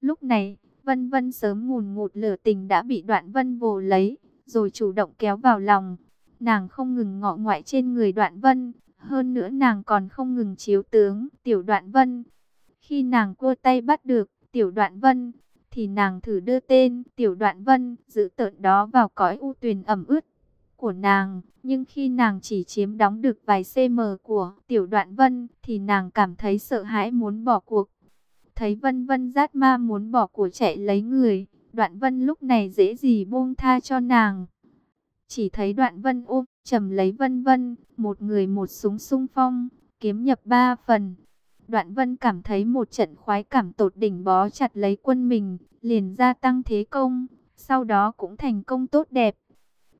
Lúc này, Vân Vân sớm ngùn ngụt lửa tình đã bị đoạn Vân vồ lấy, rồi chủ động kéo vào lòng. Nàng không ngừng ngọ ngoại trên người đoạn Vân, hơn nữa nàng còn không ngừng chiếu tướng tiểu đoạn Vân. Khi nàng cua tay bắt được tiểu đoạn Vân, thì nàng thử đưa tên tiểu đoạn Vân giữ tợn đó vào cõi u tuyền ẩm ướt của nàng. Nhưng khi nàng chỉ chiếm đóng được vài cm của tiểu đoạn Vân, thì nàng cảm thấy sợ hãi muốn bỏ cuộc. Thấy Vân Vân rát ma muốn bỏ của chạy lấy người, Đoạn Vân lúc này dễ gì buông tha cho nàng. Chỉ thấy Đoạn Vân ôm trầm lấy Vân Vân, một người một súng sung phong, kiếm nhập ba phần. Đoạn Vân cảm thấy một trận khoái cảm tột đỉnh bó chặt lấy quân mình, liền gia tăng thế công, sau đó cũng thành công tốt đẹp.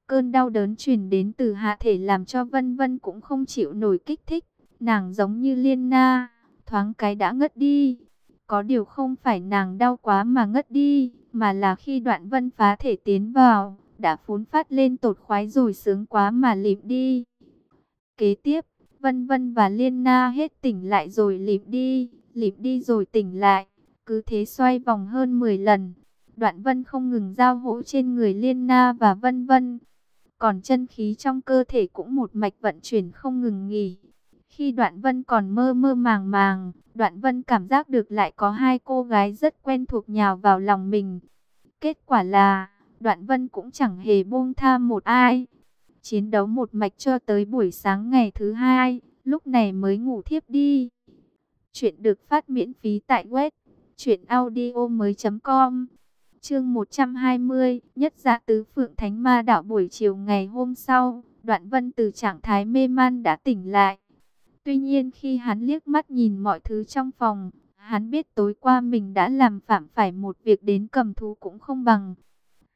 Cơn đau đớn truyền đến từ hạ thể làm cho Vân Vân cũng không chịu nổi kích thích, nàng giống như liên na, thoáng cái đã ngất đi. Có điều không phải nàng đau quá mà ngất đi, mà là khi đoạn vân phá thể tiến vào, đã phún phát lên tột khoái rồi sướng quá mà lịm đi. Kế tiếp, vân vân và liên na hết tỉnh lại rồi lịm đi, lịm đi rồi tỉnh lại, cứ thế xoay vòng hơn 10 lần. Đoạn vân không ngừng giao hỗ trên người liên na và vân vân. Còn chân khí trong cơ thể cũng một mạch vận chuyển không ngừng nghỉ. Khi đoạn vân còn mơ mơ màng màng, đoạn vân cảm giác được lại có hai cô gái rất quen thuộc nhào vào lòng mình. Kết quả là, đoạn vân cũng chẳng hề buông tha một ai. Chiến đấu một mạch cho tới buổi sáng ngày thứ hai, lúc này mới ngủ thiếp đi. Chuyện được phát miễn phí tại web truyệnaudiomoi.com. Chương 120, nhất dạ tứ phượng thánh ma đạo buổi chiều ngày hôm sau, Đoạn Vân từ trạng thái mê man đã tỉnh lại. Tuy nhiên khi hắn liếc mắt nhìn mọi thứ trong phòng, hắn biết tối qua mình đã làm phạm phải một việc đến cầm thú cũng không bằng.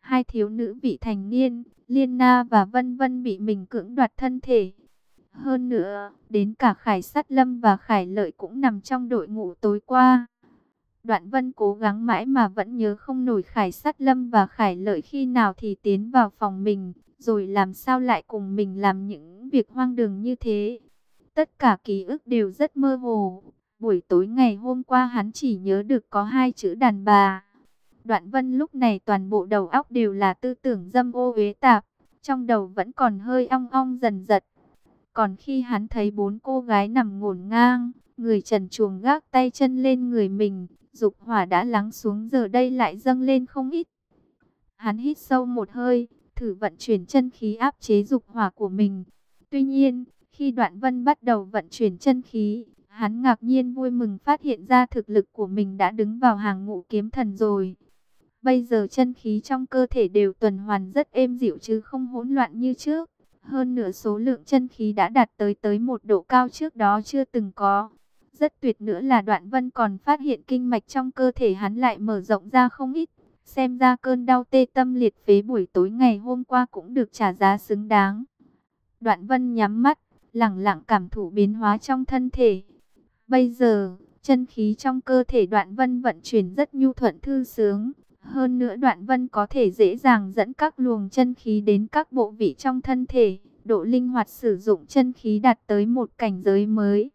Hai thiếu nữ vị thành niên, Liên Na và Vân Vân bị mình cưỡng đoạt thân thể. Hơn nữa, đến cả Khải Sát Lâm và Khải Lợi cũng nằm trong đội ngũ tối qua. Đoạn Vân cố gắng mãi mà vẫn nhớ không nổi Khải Sát Lâm và Khải Lợi khi nào thì tiến vào phòng mình, rồi làm sao lại cùng mình làm những việc hoang đường như thế. Tất cả ký ức đều rất mơ hồ. Buổi tối ngày hôm qua hắn chỉ nhớ được có hai chữ đàn bà. Đoạn vân lúc này toàn bộ đầu óc đều là tư tưởng dâm ô uế tạp. Trong đầu vẫn còn hơi ong ong dần giật. Còn khi hắn thấy bốn cô gái nằm ngổn ngang, người trần chuồng gác tay chân lên người mình, dục hỏa đã lắng xuống giờ đây lại dâng lên không ít. Hắn hít sâu một hơi, thử vận chuyển chân khí áp chế dục hỏa của mình. Tuy nhiên, khi đoạn vân bắt đầu vận chuyển chân khí, hắn ngạc nhiên vui mừng phát hiện ra thực lực của mình đã đứng vào hàng ngũ kiếm thần rồi. Bây giờ chân khí trong cơ thể đều tuần hoàn rất êm dịu chứ không hỗn loạn như trước. Hơn nửa số lượng chân khí đã đạt tới tới một độ cao trước đó chưa từng có. Rất tuyệt nữa là đoạn vân còn phát hiện kinh mạch trong cơ thể hắn lại mở rộng ra không ít. Xem ra cơn đau tê tâm liệt phế buổi tối ngày hôm qua cũng được trả giá xứng đáng. Đoạn vân nhắm mắt, lặng lặng cảm thụ biến hóa trong thân thể. Bây giờ, chân khí trong cơ thể đoạn vân vận chuyển rất nhu thuận thư sướng. Hơn nữa đoạn vân có thể dễ dàng dẫn các luồng chân khí đến các bộ vị trong thân thể. Độ linh hoạt sử dụng chân khí đạt tới một cảnh giới mới.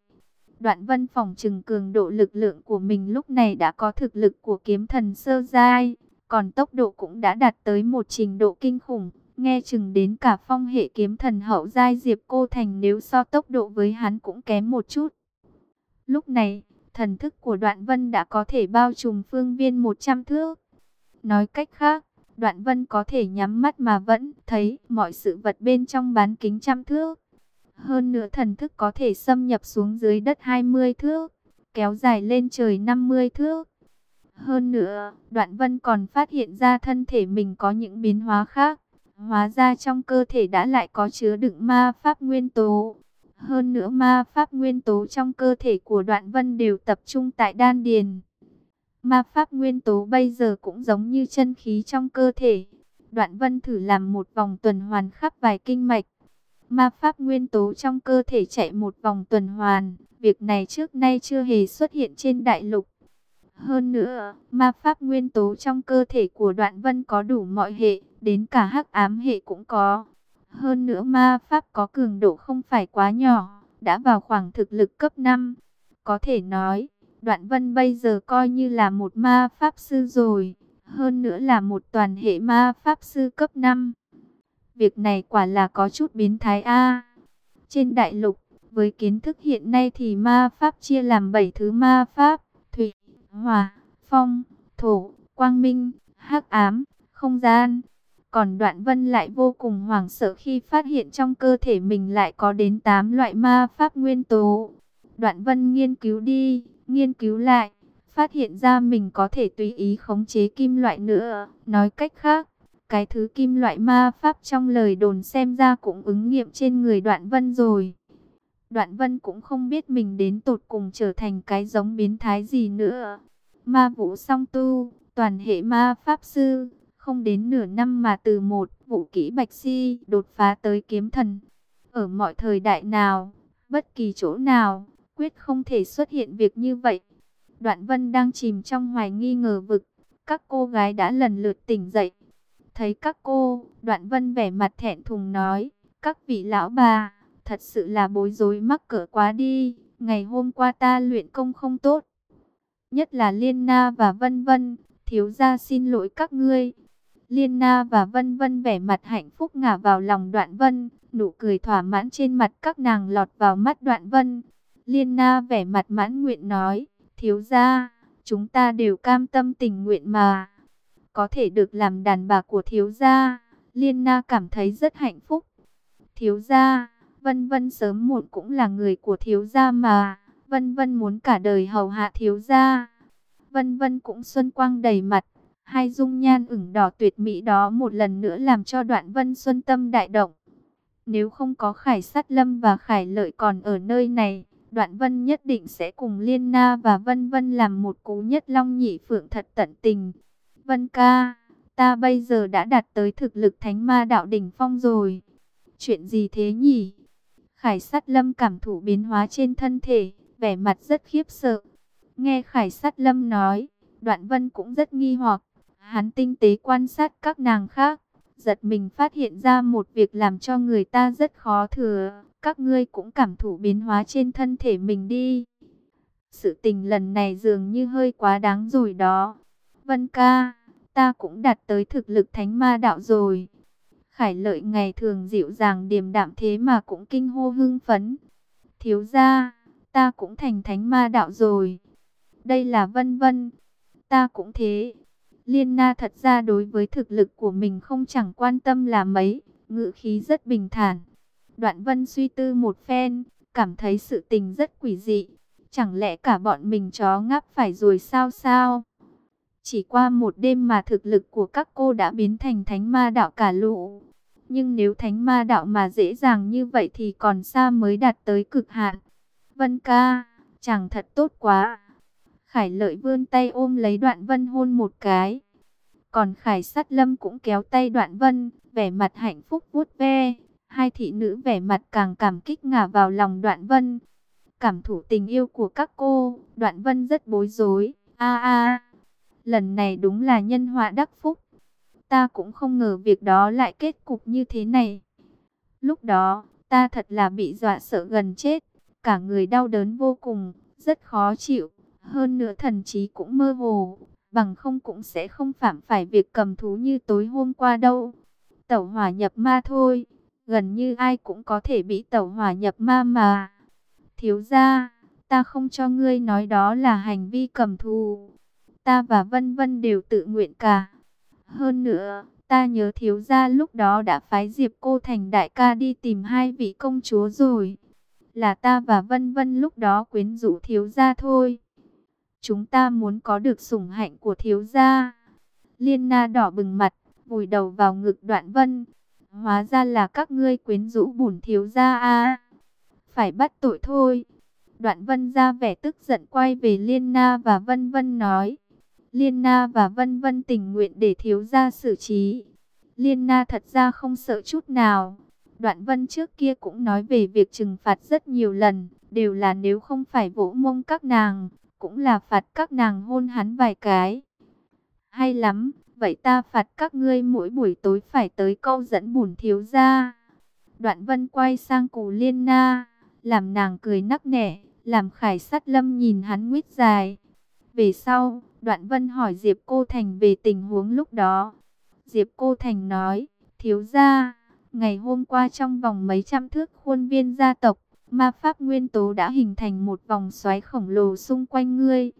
Đoạn vân phòng trừng cường độ lực lượng của mình lúc này đã có thực lực của kiếm thần sơ giai. Còn tốc độ cũng đã đạt tới một trình độ kinh khủng. Nghe chừng đến cả phong hệ kiếm thần hậu giai Diệp Cô Thành nếu so tốc độ với hắn cũng kém một chút. Lúc này, thần thức của đoạn vân đã có thể bao trùm phương viên 100 thước. Nói cách khác, đoạn vân có thể nhắm mắt mà vẫn thấy mọi sự vật bên trong bán kính trăm thước. Hơn nữa thần thức có thể xâm nhập xuống dưới đất 20 thước, kéo dài lên trời 50 thước. Hơn nữa, đoạn vân còn phát hiện ra thân thể mình có những biến hóa khác. Hóa ra trong cơ thể đã lại có chứa đựng ma pháp nguyên tố. Hơn nữa ma pháp nguyên tố trong cơ thể của đoạn vân đều tập trung tại đan điền. Ma pháp nguyên tố bây giờ cũng giống như chân khí trong cơ thể. Đoạn vân thử làm một vòng tuần hoàn khắp vài kinh mạch. Ma pháp nguyên tố trong cơ thể chạy một vòng tuần hoàn. Việc này trước nay chưa hề xuất hiện trên đại lục. Hơn nữa, ma pháp nguyên tố trong cơ thể của đoạn vân có đủ mọi hệ, đến cả hắc ám hệ cũng có. Hơn nữa ma pháp có cường độ không phải quá nhỏ, đã vào khoảng thực lực cấp 5. Có thể nói, Đoạn Vân bây giờ coi như là một ma pháp sư rồi, hơn nữa là một toàn hệ ma pháp sư cấp 5. Việc này quả là có chút biến thái a. Trên đại lục, với kiến thức hiện nay thì ma pháp chia làm 7 thứ ma pháp: thủy, hỏa, phong, thổ, quang minh, hắc ám, không gian. Còn Đoạn Vân lại vô cùng hoảng sợ khi phát hiện trong cơ thể mình lại có đến 8 loại ma pháp nguyên tố. Đoạn Vân nghiên cứu đi, nghiên cứu lại, phát hiện ra mình có thể tùy ý khống chế kim loại nữa. Nói cách khác, cái thứ kim loại ma pháp trong lời đồn xem ra cũng ứng nghiệm trên người Đoạn Vân rồi. Đoạn Vân cũng không biết mình đến tột cùng trở thành cái giống biến thái gì nữa. Ma vũ song tu, toàn hệ ma pháp sư, không đến nửa năm mà từ một vũ kỹ bạch si đột phá tới kiếm thần. Ở mọi thời đại nào, bất kỳ chỗ nào, quyết không thể xuất hiện việc như vậy. Đoạn Vân đang chìm trong hoài nghi ngờ vực, các cô gái đã lần lượt tỉnh dậy. Thấy các cô, Đoạn Vân vẻ mặt thẹn thùng nói, các vị lão bà, thật sự là bối rối mắc cỡ quá đi, ngày hôm qua ta luyện công không tốt. Nhất là Liên Na và Vân Vân, thiếu gia xin lỗi các ngươi. Liên Na và Vân Vân vẻ mặt hạnh phúc ngả vào lòng Đoạn Vân, nụ cười thỏa mãn trên mặt các nàng lọt vào mắt Đoạn Vân. Liên Na vẻ mặt mãn nguyện nói, thiếu gia, chúng ta đều cam tâm tình nguyện mà. Có thể được làm đàn bà của thiếu gia, Liên Na cảm thấy rất hạnh phúc. Thiếu gia, Vân Vân sớm muộn cũng là người của thiếu gia mà, Vân Vân muốn cả đời hầu hạ thiếu gia. Vân Vân cũng xuân quang đầy mặt, hai dung nhan ửng đỏ tuyệt mỹ đó một lần nữa làm cho Đoạn Vân Xuân tâm đại động. Nếu không có Khải Sát Lâm và Khải Lợi còn ở nơi này, Đoạn Vân nhất định sẽ cùng Liên Na và Vân Vân làm một cú nhất long nhị phượng thật tận tình. Vân ca, ta bây giờ đã đạt tới thực lực thánh ma đạo đỉnh phong rồi. Chuyện gì thế nhỉ? Khải sát lâm cảm thụ biến hóa trên thân thể, vẻ mặt rất khiếp sợ. Nghe Khải sát lâm nói, đoạn vân cũng rất nghi hoặc. Hắn tinh tế quan sát các nàng khác, giật mình phát hiện ra một việc làm cho người ta rất khó thừa. Các ngươi cũng cảm thụ biến hóa trên thân thể mình đi. Sự tình lần này dường như hơi quá đáng rồi đó. Vân ca, ta cũng đạt tới thực lực thánh ma đạo rồi. Khải lợi ngày thường dịu dàng điềm đạm thế mà cũng kinh hô hưng phấn. Thiếu ra, ta cũng thành thánh ma đạo rồi. Đây là vân vân, ta cũng thế. Liên na thật ra đối với thực lực của mình không chẳng quan tâm là mấy, ngự khí rất bình thản. Đoạn vân suy tư một phen, cảm thấy sự tình rất quỷ dị. Chẳng lẽ cả bọn mình chó ngáp phải rồi sao sao? Chỉ qua một đêm mà thực lực của các cô đã biến thành thánh ma đạo cả lũ. Nhưng nếu thánh ma đạo mà dễ dàng như vậy thì còn xa mới đạt tới cực hạn. Vân ca, chẳng thật tốt quá. Khải lợi vươn tay ôm lấy đoạn vân hôn một cái. Còn khải sát lâm cũng kéo tay đoạn vân, vẻ mặt hạnh phúc vuốt ve. Hai thị nữ vẻ mặt càng cảm kích ngả vào lòng đoạn vân. Cảm thủ tình yêu của các cô, đoạn vân rất bối rối. a a lần này đúng là nhân họa đắc phúc. Ta cũng không ngờ việc đó lại kết cục như thế này. Lúc đó, ta thật là bị dọa sợ gần chết. Cả người đau đớn vô cùng, rất khó chịu. Hơn nữa thần trí cũng mơ hồ. Bằng không cũng sẽ không phạm phải việc cầm thú như tối hôm qua đâu. Tẩu hỏa nhập ma thôi. Gần như ai cũng có thể bị tẩu hỏa nhập ma mà. Thiếu ra, ta không cho ngươi nói đó là hành vi cầm thù. Ta và Vân Vân đều tự nguyện cả. Hơn nữa, ta nhớ thiếu gia lúc đó đã phái Diệp Cô Thành đại ca đi tìm hai vị công chúa rồi. Là ta và Vân Vân lúc đó quyến rũ thiếu gia thôi. Chúng ta muốn có được sủng hạnh của thiếu gia. Liên na đỏ bừng mặt, vùi đầu vào ngực đoạn vân. Hóa ra là các ngươi quyến rũ bùn thiếu gia a Phải bắt tội thôi. Đoạn vân ra vẻ tức giận quay về Liên na và Vân Vân nói. Liên Na và Vân Vân tình nguyện để thiếu gia xử trí. Liên Na thật ra không sợ chút nào. Đoạn Vân trước kia cũng nói về việc trừng phạt rất nhiều lần, đều là nếu không phải vỗ mông các nàng, cũng là phạt các nàng hôn hắn vài cái. Hay lắm, vậy ta phạt các ngươi mỗi buổi tối phải tới câu dẫn bùn thiếu gia. Đoạn Vân quay sang cù Liên Na, làm nàng cười nắc nẻ, làm khải sát lâm nhìn hắn nguyết dài. Về sau, Đoạn Vân hỏi Diệp Cô Thành về tình huống lúc đó. Diệp Cô Thành nói, thiếu gia, ngày hôm qua trong vòng mấy trăm thước khuôn viên gia tộc, ma pháp nguyên tố đã hình thành một vòng xoáy khổng lồ xung quanh ngươi.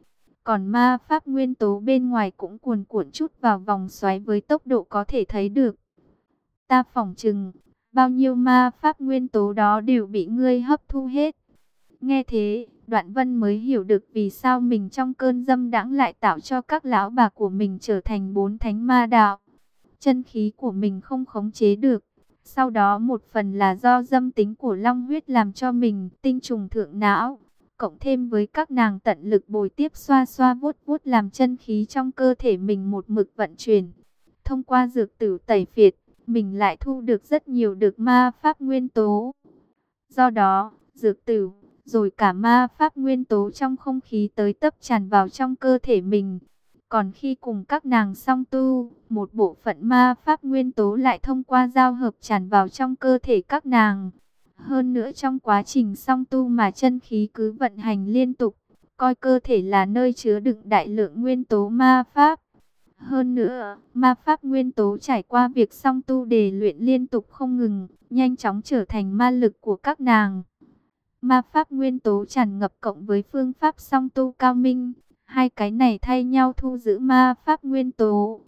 Còn ma pháp nguyên tố bên ngoài cũng cuồn cuộn chút vào vòng xoáy với tốc độ có thể thấy được. Ta phỏng chừng, bao nhiêu ma pháp nguyên tố đó đều bị ngươi hấp thu hết. Nghe thế, Đoạn Vân mới hiểu được vì sao mình trong cơn dâm đãng lại tạo cho các lão bà của mình trở thành bốn thánh ma đạo. Chân khí của mình không khống chế được. Sau đó một phần là do dâm tính của long huyết làm cho mình tinh trùng thượng não. Cộng thêm với các nàng tận lực bồi tiếp xoa xoa vuốt vuốt làm chân khí trong cơ thể mình một mực vận chuyển. Thông qua dược tử tẩy phiệt, mình lại thu được rất nhiều được ma pháp nguyên tố. Do đó, dược tử rồi cả ma pháp nguyên tố trong không khí tới tấp tràn vào trong cơ thể mình. Còn khi cùng các nàng song tu, một bộ phận ma pháp nguyên tố lại thông qua giao hợp tràn vào trong cơ thể các nàng. Hơn nữa trong quá trình song tu mà chân khí cứ vận hành liên tục, coi cơ thể là nơi chứa đựng đại lượng nguyên tố ma pháp. Hơn nữa, ma pháp nguyên tố trải qua việc song tu để luyện liên tục không ngừng, nhanh chóng trở thành ma lực của các nàng. Ma pháp nguyên tố tràn ngập cộng với phương pháp song tu cao minh, hai cái này thay nhau thu giữ ma pháp nguyên tố.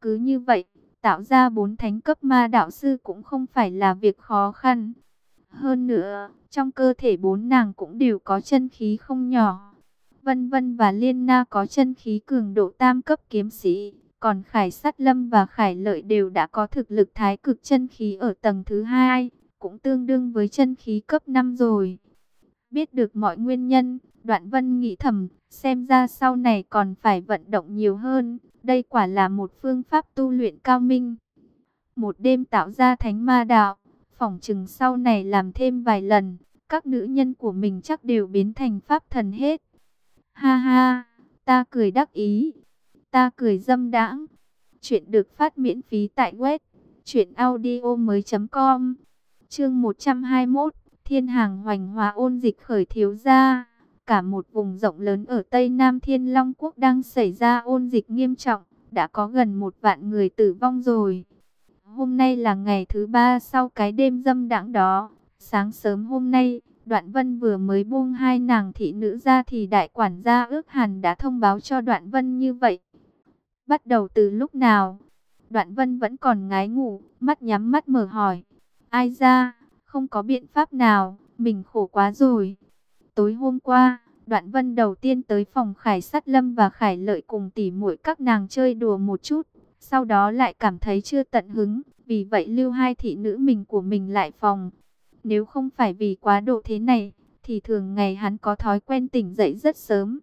Cứ như vậy, tạo ra bốn thánh cấp ma đạo sư cũng không phải là việc khó khăn. Hơn nữa, trong cơ thể bốn nàng cũng đều có chân khí không nhỏ. Vân Vân và Liên Na có chân khí cường độ tam cấp kiếm sĩ, còn Khải Sát Lâm và Khải Lợi đều đã có thực lực thái cực chân khí ở tầng thứ hai, cũng tương đương với chân khí cấp 5 rồi. Biết được mọi nguyên nhân, Đoạn Vân nghĩ thầm, xem ra sau này còn phải vận động nhiều hơn. Đây quả là một phương pháp tu luyện cao minh. Một đêm tạo ra thánh ma đạo, phỏng chừng sau này làm thêm vài lần, các nữ nhân của mình chắc đều biến thành pháp thần hết. Ha ha, ta cười đắc ý, ta cười dâm đãng. Chuyện được phát miễn phí tại web truyện audio mới.com Chương 121 Thiên hàng hoành hòa ôn dịch khởi thiếu ra. Cả một vùng rộng lớn ở Tây Nam Thiên Long Quốc đang xảy ra ôn dịch nghiêm trọng. Đã có gần một vạn người tử vong rồi. Hôm nay là ngày thứ ba sau cái đêm dâm đãng đó. Sáng sớm hôm nay, Đoạn Vân vừa mới buông hai nàng thị nữ ra thì đại quản gia ước hàn đã thông báo cho Đoạn Vân như vậy. Bắt đầu từ lúc nào? Đoạn Vân vẫn còn ngái ngủ, mắt nhắm mắt mở hỏi. Ai ra? Không có biện pháp nào, mình khổ quá rồi. Tối hôm qua, Đoạn Vân đầu tiên tới phòng Khải Sát Lâm và Khải Lợi cùng tỉ muội các nàng chơi đùa một chút, sau đó lại cảm thấy chưa tận hứng, vì vậy lưu hai thị nữ mình của mình lại phòng. Nếu không phải vì quá độ thế này, thì thường ngày hắn có thói quen tỉnh dậy rất sớm.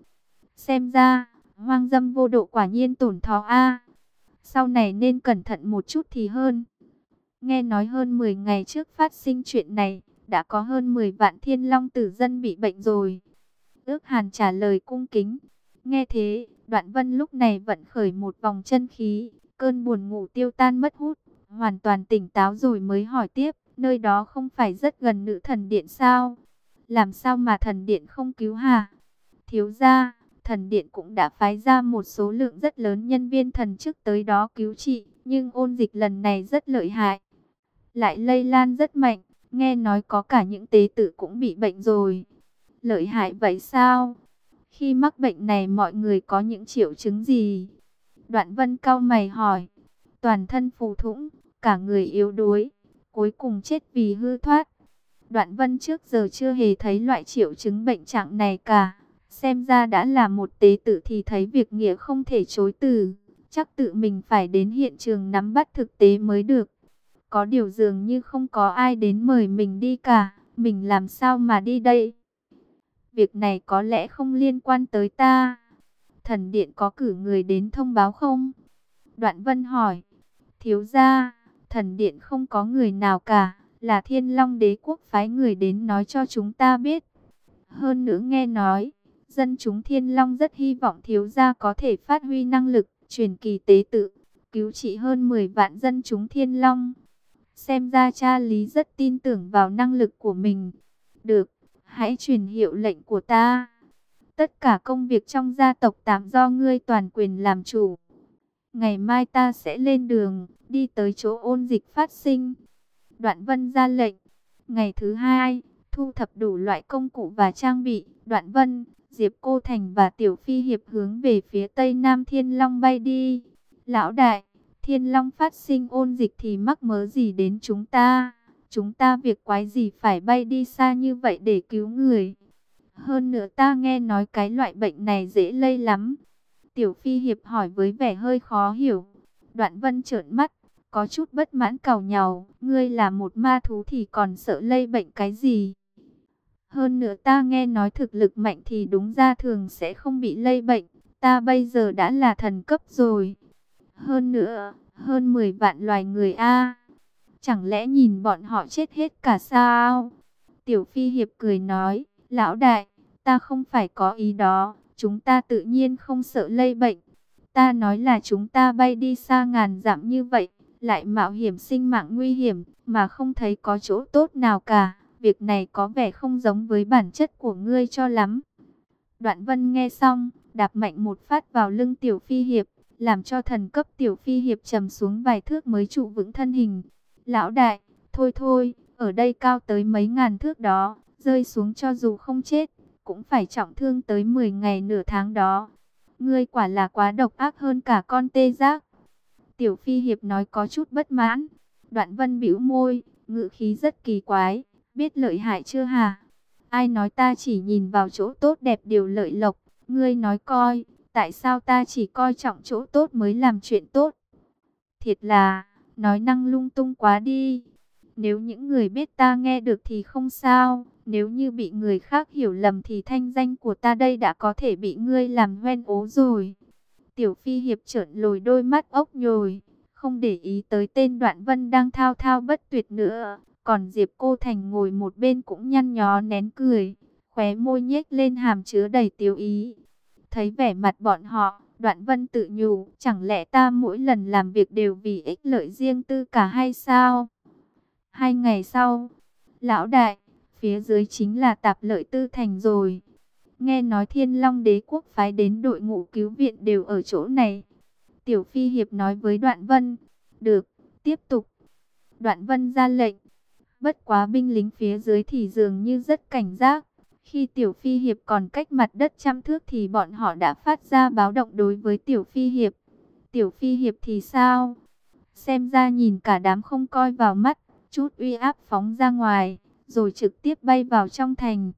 Xem ra, hoang dâm vô độ quả nhiên tổn thọ a. Sau này nên cẩn thận một chút thì hơn. Nghe nói hơn 10 ngày trước phát sinh chuyện này, đã có hơn 10 vạn thiên long tử dân bị bệnh rồi. Ước hàn trả lời cung kính. Nghe thế, đoạn vân lúc này vận khởi một vòng chân khí, cơn buồn ngủ tiêu tan mất hút, hoàn toàn tỉnh táo rồi mới hỏi tiếp, nơi đó không phải rất gần nữ thần điện sao? Làm sao mà thần điện không cứu hà? Thiếu gia, thần điện cũng đã phái ra một số lượng rất lớn nhân viên thần chức tới đó cứu trị, nhưng ôn dịch lần này rất lợi hại lại lây lan rất mạnh. Nghe nói có cả những tế tử cũng bị bệnh rồi. Lợi hại vậy sao? Khi mắc bệnh này mọi người có những triệu chứng gì? Đoạn vân cao mày hỏi. Toàn thân phù thủng, cả người yếu đuối, cuối cùng chết vì hư thoát. Đoạn vân trước giờ chưa hề thấy loại triệu chứng bệnh trạng này cả. Xem ra đã là một tế tử thì thấy việc nghĩa không thể chối từ. Chắc tự mình phải đến hiện trường nắm bắt thực tế mới được. Có điều dường như không có ai đến mời mình đi cả, mình làm sao mà đi đây? Việc này có lẽ không liên quan tới ta. Thần điện có cử người đến thông báo không? Đoạn vân hỏi. Thiếu gia, thần điện không có người nào cả, là thiên long đế quốc phái người đến nói cho chúng ta biết. Hơn nữa nghe nói, dân chúng thiên long rất hy vọng thiếu gia có thể phát huy năng lực, truyền kỳ tế tự, cứu trị hơn 10 vạn dân chúng thiên long. Xem ra cha Lý rất tin tưởng vào năng lực của mình. Được, hãy truyền hiệu lệnh của ta. Tất cả công việc trong gia tộc tạm do ngươi toàn quyền làm chủ. Ngày mai ta sẽ lên đường, đi tới chỗ ôn dịch phát sinh. Đoạn vân ra lệnh. Ngày thứ hai, thu thập đủ loại công cụ và trang bị. Đoạn vân, Diệp Cô Thành và Tiểu Phi Hiệp hướng về phía tây nam Thiên Long bay đi. Lão đại, Thiên Long phát sinh ôn dịch thì mắc mớ gì đến chúng ta? Chúng ta việc quái gì phải bay đi xa như vậy để cứu người? Hơn nữa ta nghe nói cái loại bệnh này dễ lây lắm. Tiểu Phi Hiệp hỏi với vẻ hơi khó hiểu. Đoạn Vân trợn mắt, có chút bất mãn cầu nhau. Ngươi là một ma thú thì còn sợ lây bệnh cái gì? Hơn nữa ta nghe nói thực lực mạnh thì đúng ra thường sẽ không bị lây bệnh. Ta bây giờ đã là thần cấp rồi. Hơn nữa, hơn 10 vạn loài người A. Chẳng lẽ nhìn bọn họ chết hết cả sao? Tiểu Phi Hiệp cười nói, lão đại, ta không phải có ý đó. Chúng ta tự nhiên không sợ lây bệnh. Ta nói là chúng ta bay đi xa ngàn dặm như vậy, lại mạo hiểm sinh mạng nguy hiểm, mà không thấy có chỗ tốt nào cả. Việc này có vẻ không giống với bản chất của ngươi cho lắm. Đoạn vân nghe xong, đạp mạnh một phát vào lưng tiểu phi hiệp, làm cho thần cấp tiểu phi hiệp trầm xuống vài thước mới trụ vững thân hình. Lão đại, thôi thôi, ở đây cao tới mấy ngàn thước đó, rơi xuống cho dù không chết, cũng phải trọng thương tới 10 ngày nửa tháng đó. Ngươi quả là quá độc ác hơn cả con tê giác. Tiểu phi hiệp nói có chút bất mãn. Đoạn vân bĩu môi, ngữ khí rất kỳ quái biết lợi hại chưa hả? Ai nói ta chỉ nhìn vào chỗ tốt đẹp điều lợi lộc, ngươi nói coi, tại sao ta chỉ coi trọng chỗ tốt mới làm chuyện tốt? Thiệt là, nói năng lung tung quá đi. Nếu những người biết ta nghe được thì không sao, nếu như bị người khác hiểu lầm thì thanh danh của ta đây đã có thể bị ngươi làm hoen ố rồi. Tiểu Phi Hiệp trợn lồi đôi mắt ốc nhồi, không để ý tới tên Đoạn Vân đang thao thao bất tuyệt nữa, còn Diệp Cô Thành ngồi một bên cũng nhăn nhó nén cười, khóe môi nhếch lên hàm chứa đầy tiêu ý. Thấy vẻ mặt bọn họ, Đoạn Vân tự nhủ, chẳng lẽ ta mỗi lần làm việc đều vì ích lợi riêng tư cả hay sao? Hai ngày sau, lão đại, phía dưới chính là tạp lợi tư thành rồi. Nghe nói Thiên Long đế quốc phái đến đội ngũ cứu viện đều ở chỗ này. Tiểu Phi Hiệp nói với Đoạn Vân, được, tiếp tục. Đoạn Vân ra lệnh, Bất quá binh lính phía dưới thì dường như rất cảnh giác. Khi Tiểu Phi Hiệp còn cách mặt đất trăm thước thì bọn họ đã phát ra báo động đối với Tiểu Phi Hiệp. Tiểu Phi Hiệp thì sao? Xem ra nhìn cả đám không coi vào mắt, chút uy áp phóng ra ngoài, rồi trực tiếp bay vào trong thành.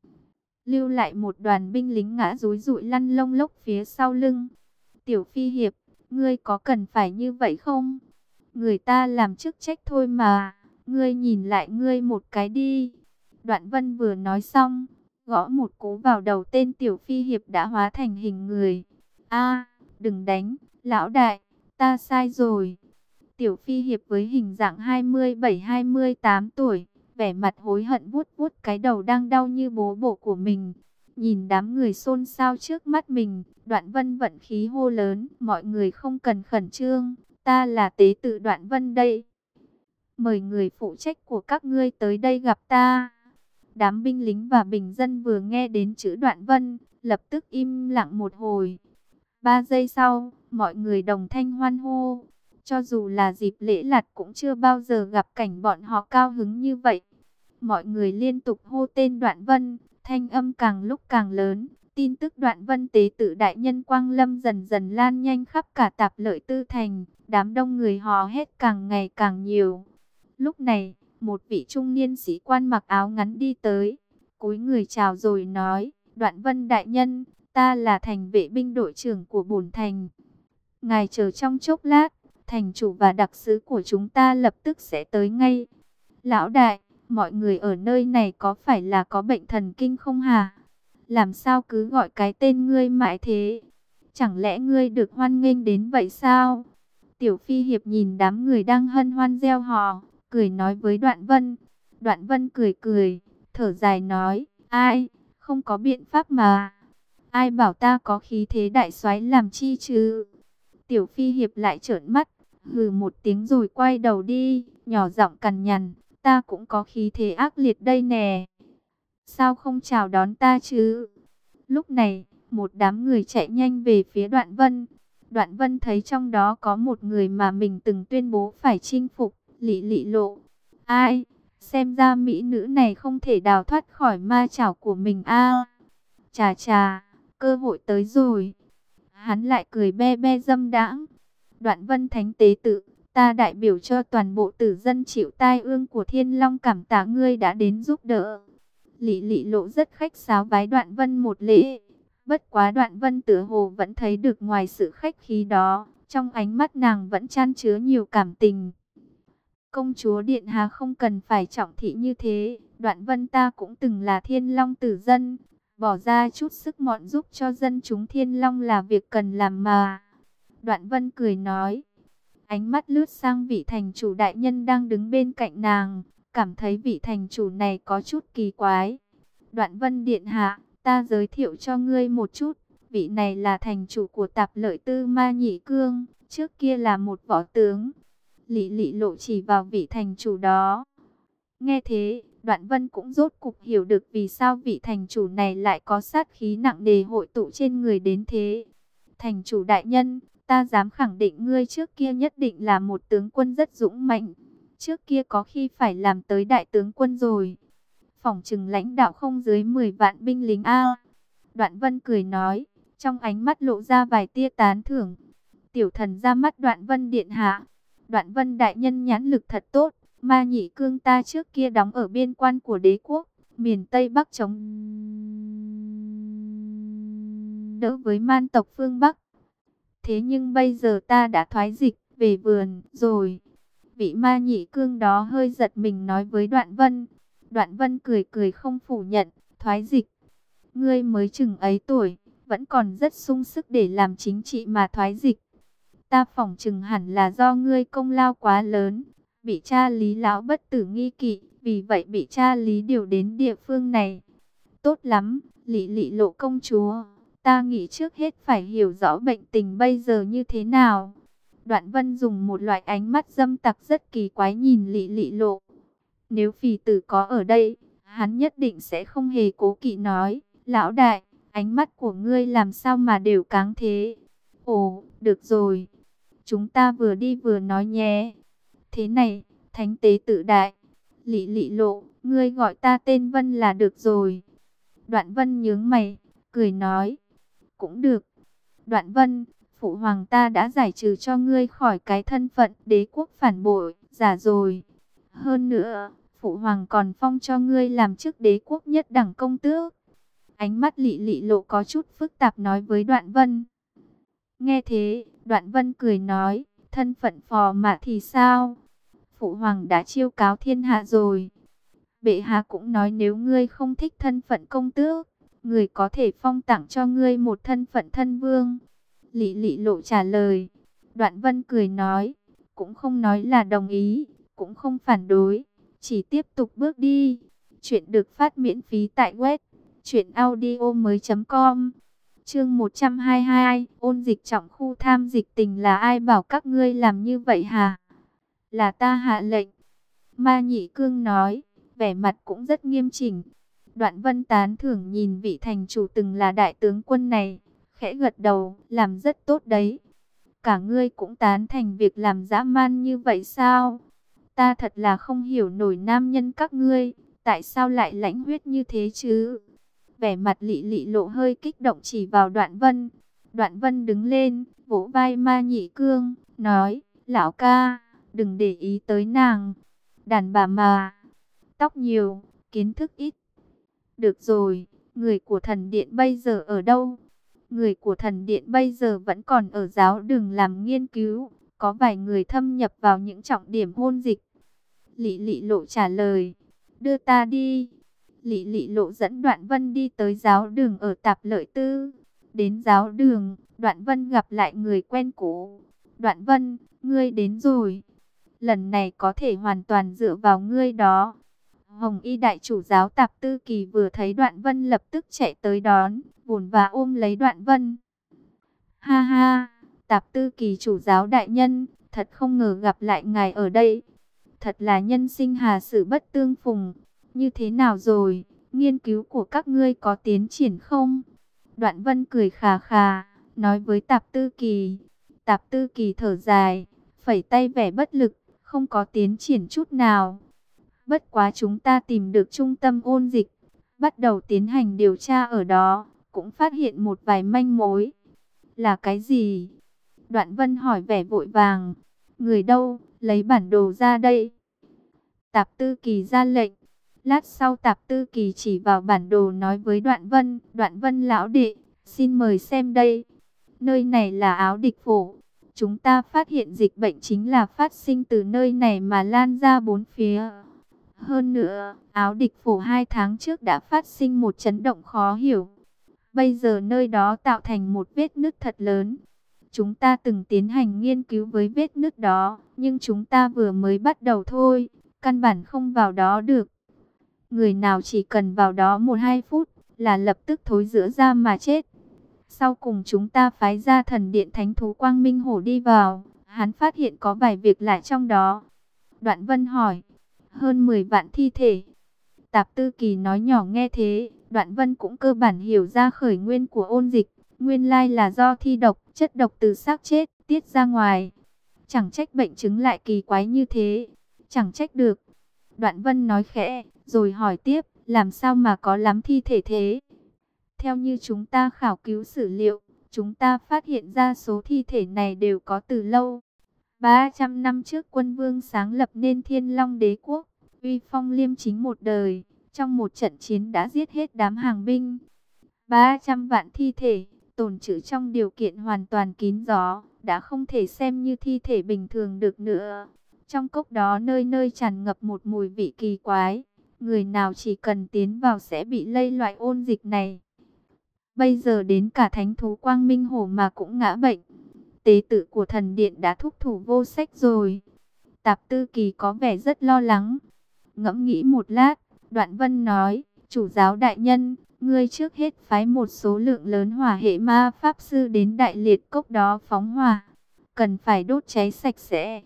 Lưu lại một đoàn binh lính ngã rúi rụi lăn lông lốc phía sau lưng. Tiểu Phi Hiệp, ngươi có cần phải như vậy không? Người ta làm chức trách thôi mà. Ngươi nhìn lại ngươi một cái đi. Đoạn vân vừa nói xong, gõ một cú vào đầu tên tiểu phi hiệp đã hóa thành hình người. a đừng đánh, lão đại, ta sai rồi. Tiểu phi hiệp với hình dạng 27-28 tuổi, vẻ mặt hối hận vuốt vuốt cái đầu đang đau như bố bổ của mình. Nhìn đám người xôn xao trước mắt mình, đoạn vân vận khí hô lớn, mọi người không cần khẩn trương, ta là tế tự đoạn vân đây mời người phụ trách của các ngươi tới đây gặp ta. Đám binh lính và bình dân vừa nghe đến chữ đoạn vân, lập tức im lặng một hồi. Ba giây sau, mọi người đồng thanh hoan hô. Cho dù là dịp lễ lặt cũng chưa bao giờ gặp cảnh bọn họ cao hứng như vậy. Mọi người liên tục hô tên đoạn vân, thanh âm càng lúc càng lớn. Tin tức đoạn vân tế tự đại nhân Quang Lâm dần dần lan nhanh khắp cả tạp lợi tư thành. Đám đông người hò hét càng ngày càng nhiều. Lúc này, một vị trung niên sĩ quan mặc áo ngắn đi tới, cúi người chào rồi nói, Đoạn Vân Đại Nhân, ta là thành vệ binh đội trưởng của bổn thành. Ngài chờ trong chốc lát, thành chủ và đặc sứ của chúng ta lập tức sẽ tới ngay. Lão đại, mọi người ở nơi này có phải là có bệnh thần kinh không hả? Làm sao cứ gọi cái tên ngươi mãi thế? Chẳng lẽ ngươi được hoan nghênh đến vậy sao? Tiểu Phi Hiệp nhìn đám người đang hân hoan gieo hò, cười nói với Đoạn Vân. Đoạn Vân cười cười, thở dài nói, ai, không có biện pháp mà. Ai bảo ta có khí thế đại soái làm chi chứ? Tiểu Phi Hiệp lại trợn mắt, hừ một tiếng rồi quay đầu đi, nhỏ giọng cằn nhằn, ta cũng có khí thế ác liệt đây nè. sao không chào đón ta chứ? Lúc này, một đám người chạy nhanh về phía đoạn vân. Đoạn vân thấy trong đó có một người mà mình từng tuyên bố phải chinh phục, lị lị lộ. Ai? Xem ra mỹ nữ này không thể đào thoát khỏi ma chảo của mình a. À, chà chà, cơ hội tới rồi. Hắn lại cười be be dâm đãng. Đoạn vân thánh tế tự, ta đại biểu cho toàn bộ tử dân chịu tai ương của thiên long cảm tạ ngươi đã đến giúp đỡ. Lị lị lộ rất khách sáo vái đoạn vân một lễ. Bất quá đoạn vân tử hồ vẫn thấy được ngoài sự khách khí đó, trong ánh mắt nàng vẫn chan chứa nhiều cảm tình. Công chúa Điện Hà không cần phải trọng thị như thế, đoạn vân ta cũng từng là thiên long tử dân, bỏ ra chút sức mọn giúp cho dân chúng thiên long là việc cần làm mà. Đoạn vân cười nói, ánh mắt lướt sang vị thành chủ đại nhân đang đứng bên cạnh nàng, cảm thấy vị thành chủ này có chút kỳ quái. Đoạn vân điện hạ, ta giới thiệu cho ngươi một chút, vị này là thành chủ của tạp lợi tư ma nhị cương, trước kia là một võ tướng. Lị lị lộ chỉ vào vị thành chủ đó. Nghe thế, đoạn vân cũng rốt cục hiểu được vì sao vị thành chủ này lại có sát khí nặng đề hội tụ trên người đến thế. Thành chủ đại nhân, ta dám khẳng định ngươi trước kia nhất định là một tướng quân rất dũng mạnh. Trước kia có khi phải làm tới đại tướng quân rồi. Phòng trừng lãnh đạo không dưới 10 vạn binh lính A. Đoạn vân cười nói, trong ánh mắt lộ ra vài tia tán thưởng. Tiểu thần ra mắt đoạn vân điện hạ. Đoạn vân đại nhân nhãn lực thật tốt. Ma nhị cương ta trước kia đóng ở biên quan của đế quốc, miền Tây Bắc chống đỡ với man tộc phương Bắc. Thế nhưng bây giờ ta đã thoái dịch về vườn rồi. Vị ma nhị cương đó hơi giật mình nói với Đoạn Vân. Đoạn Vân cười cười không phủ nhận, thoái dịch. Ngươi mới chừng ấy tuổi, vẫn còn rất sung sức để làm chính trị mà thoái dịch. Ta phỏng chừng hẳn là do ngươi công lao quá lớn, bị cha lý lão bất tử nghi kỵ, vì vậy bị cha lý điều đến địa phương này. Tốt lắm, lị lị lộ công chúa, ta nghĩ trước hết phải hiểu rõ bệnh tình bây giờ như thế nào. Đoạn vân dùng một loại ánh mắt dâm tặc rất kỳ quái nhìn lị lị lộ. Nếu phì tử có ở đây, hắn nhất định sẽ không hề cố kỵ nói, lão đại, ánh mắt của ngươi làm sao mà đều cáng thế. Ồ, được rồi, chúng ta vừa đi vừa nói nhé. Thế này, thánh tế tự đại, lị lị lộ, ngươi gọi ta tên Vân là được rồi. Đoạn Vân nhướng mày, cười nói, cũng được. Đoạn Vân, phụ hoàng ta đã giải trừ cho ngươi khỏi cái thân phận đế quốc phản bội, giả rồi. Hơn nữa, phụ hoàng còn phong cho ngươi làm chức đế quốc nhất đẳng công tước. Ánh mắt lị lị lộ có chút phức tạp nói với đoạn vân. Nghe thế, đoạn vân cười nói, thân phận phò mã thì sao? Phụ hoàng đã chiêu cáo thiên hạ rồi. Bệ hạ cũng nói nếu ngươi không thích thân phận công tước, người có thể phong tặng cho ngươi một thân phận thân vương. Lị lị lộ trả lời. Đoạn vân cười nói, cũng không nói là đồng ý, cũng không phản đối, chỉ tiếp tục bước đi. Chuyện được phát miễn phí tại web truyệnaudiomoi.com. Chương 122, ôn dịch trọng khu tham dịch tình là ai bảo các ngươi làm như vậy hả? Là ta hạ lệnh. Ma Nhị Cương nói, vẻ mặt cũng rất nghiêm chỉnh. Đoạn Vân tán thưởng nhìn vị thành chủ từng là đại tướng quân này, khẽ gật đầu, làm rất tốt đấy. Cả ngươi cũng tán thành việc làm dã man như vậy sao? Ta thật là không hiểu nổi nam nhân các ngươi, tại sao lại lãnh huyết như thế chứ? Vẻ mặt lị lị lộ hơi kích động chỉ vào đoạn vân. Đoạn vân đứng lên, vỗ vai ma nhị cương, nói, lão ca, đừng để ý tới nàng. Đàn bà mà, tóc nhiều, kiến thức ít. Được rồi, người của thần điện bây giờ ở đâu? Người của thần điện bây giờ vẫn còn ở giáo đường làm nghiên cứu, có vài người thâm nhập vào những trọng điểm hôn dịch. Lị lị lộ trả lời, đưa ta đi. Lị lị lộ dẫn đoạn vân đi tới giáo đường ở tạp lợi tư. Đến giáo đường, đoạn vân gặp lại người quen cũ. Đoạn vân, ngươi đến rồi. Lần này có thể hoàn toàn dựa vào ngươi đó. Hồng y đại chủ giáo tạp tư kỳ vừa thấy đoạn vân lập tức chạy tới đón vồn và ôm lấy đoạn vân. Ha ha, tạp tư kỳ chủ giáo đại nhân, thật không ngờ gặp lại ngài ở đây. Thật là nhân sinh hà sự bất tương phùng. Như thế nào rồi, nghiên cứu của các ngươi có tiến triển không? Đoạn vân cười khà khà, nói với tạp tư kỳ. Tạp tư kỳ thở dài, phẩy tay vẻ bất lực, không có tiến triển chút nào. Bất quá chúng ta tìm được trung tâm ôn dịch, bắt đầu tiến hành điều tra ở đó, cũng phát hiện một vài manh mối. Là cái gì? Đoạn vân hỏi vẻ vội vàng. Người đâu, lấy bản đồ ra đây. Tạp tư kỳ ra lệnh. Lát sau tạp tư kỳ chỉ vào bản đồ nói với đoạn vân. Đoạn vân lão đệ, xin mời xem đây. Nơi này là áo địch phổ. Chúng ta phát hiện dịch bệnh chính là phát sinh từ nơi này mà lan ra bốn phía. Hơn nữa, áo địch phổ hai tháng trước đã phát sinh một chấn động khó hiểu. Bây giờ nơi đó tạo thành một vết nứt thật lớn. Chúng ta từng tiến hành nghiên cứu với vết nứt đó, nhưng chúng ta vừa mới bắt đầu thôi, căn bản không vào đó được. Người nào chỉ cần vào đó một hai phút là lập tức thối giữa ra mà chết. Sau cùng chúng ta phái ra thần điện thánh thú Quang Minh Hổ đi vào, hắn phát hiện có vài việc lạ trong đó. Đoạn Vân hỏi, hơn 10 vạn thi thể. Tạp Tư Kỳ nói nhỏ nghe thế, Đoạn Vân cũng cơ bản hiểu ra khởi nguyên của ôn dịch. Nguyên lai là do thi độc, chất độc từ xác chết, tiết ra ngoài. Chẳng trách bệnh chứng lại kỳ quái như thế. Chẳng trách được. Đoạn Vân nói khẽ, rồi hỏi tiếp, làm sao mà có lắm thi thể thế? Theo như chúng ta khảo cứu sử liệu, chúng ta phát hiện ra số thi thể này đều có từ lâu. 300 năm trước quân vương sáng lập nên Thiên Long Đế Quốc, uy phong liêm chính một đời, trong một trận chiến đã giết hết đám hàng binh. 300 vạn thi thể, tồn trữ trong điều kiện hoàn toàn kín gió, đã không thể xem như thi thể bình thường được nữa. Trong cốc đó nơi nơi tràn ngập một mùi vị kỳ quái, người nào chỉ cần tiến vào sẽ bị lây loại ôn dịch này. Bây giờ đến cả thánh thú quang minh hổ mà cũng ngã bệnh. Tế tự của thần điện đã thúc thủ vô sách rồi. Tạp tư kỳ có vẻ rất lo lắng. Ngẫm nghĩ một lát, đoạn vân nói, chủ giáo đại nhân, Ngươi trước hết phái một số lượng lớn hỏa hệ ma pháp sư đến đại liệt cốc đó phóng hỏa. Cần phải đốt cháy sạch sẽ.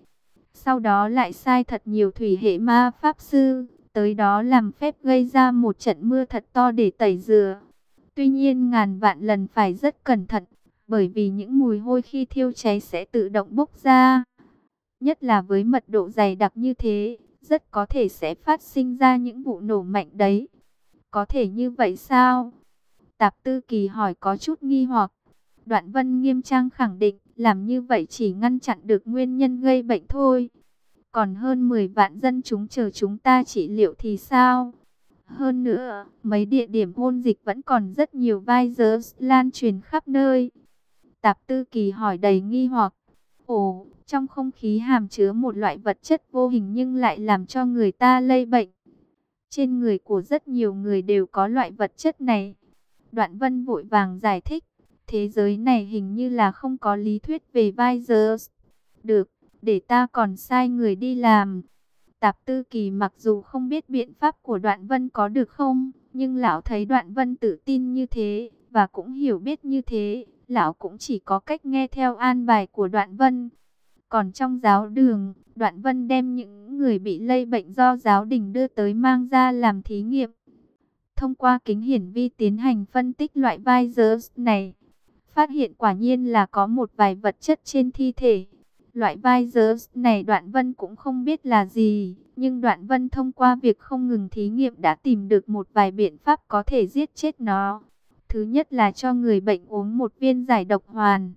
Sau đó lại sai thật nhiều thủy hệ ma pháp sư. Tới đó làm phép gây ra một trận mưa thật to để tẩy rửa. Tuy nhiên ngàn vạn lần phải rất cẩn thận. Bởi vì những mùi hôi khi thiêu cháy sẽ tự động bốc ra. Nhất là với mật độ dày đặc như thế. Rất có thể sẽ phát sinh ra những vụ nổ mạnh đấy. Có thể như vậy sao? Tạp Tư Kỳ hỏi có chút nghi hoặc. Đoạn Vân nghiêm trang khẳng định, làm như vậy chỉ ngăn chặn được nguyên nhân gây bệnh thôi. Còn hơn 10 vạn dân chúng chờ chúng ta trị liệu thì sao? Hơn nữa, mấy địa điểm hôn dịch vẫn còn rất nhiều virus lan truyền khắp nơi. Tạp Tư Kỳ hỏi đầy nghi hoặc. Ồ, trong không khí hàm chứa một loại vật chất vô hình nhưng lại làm cho người ta lây bệnh. Trên người của rất nhiều người đều có loại vật chất này. Đoạn vân vội vàng giải thích. Thế giới này hình như là không có lý thuyết về virus. Được, để ta còn sai người đi làm. Tạp tư kỳ mặc dù không biết biện pháp của đoạn vân có được không, nhưng lão thấy đoạn vân tự tin như thế, và cũng hiểu biết như thế, lão cũng chỉ có cách nghe theo an bài của đoạn vân. Còn trong giáo đường, Đoạn Vân đem những người bị lây bệnh do giáo đình đưa tới mang ra làm thí nghiệm. Thông qua kính hiển vi tiến hành phân tích loại virus này, phát hiện quả nhiên là có một vài vật chất trên thi thể. Loại virus này Đoạn Vân cũng không biết là gì, nhưng Đoạn Vân thông qua việc không ngừng thí nghiệm đã tìm được một vài biện pháp có thể giết chết nó. Thứ nhất là cho người bệnh uống một viên giải độc hoàn.